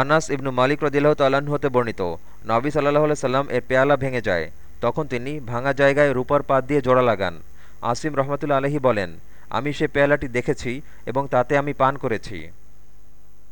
আনাস ইবনু মালিক রদিল্লাহ তাল্লাহ্ন হতে বর্ণিত। নবী সাল্লাহ সাল্লাম এর পেয়ালা ভেঙে যায়। তখন তিনি ভাঙা জায়গায় রূপার পাত দিয়ে জোড়া লাগান। আসিম রহমতুল্লা আলহী বলেন, আমি সে পেয়ালাটি দেখেছি এবং তাতে আমি পান করেছি।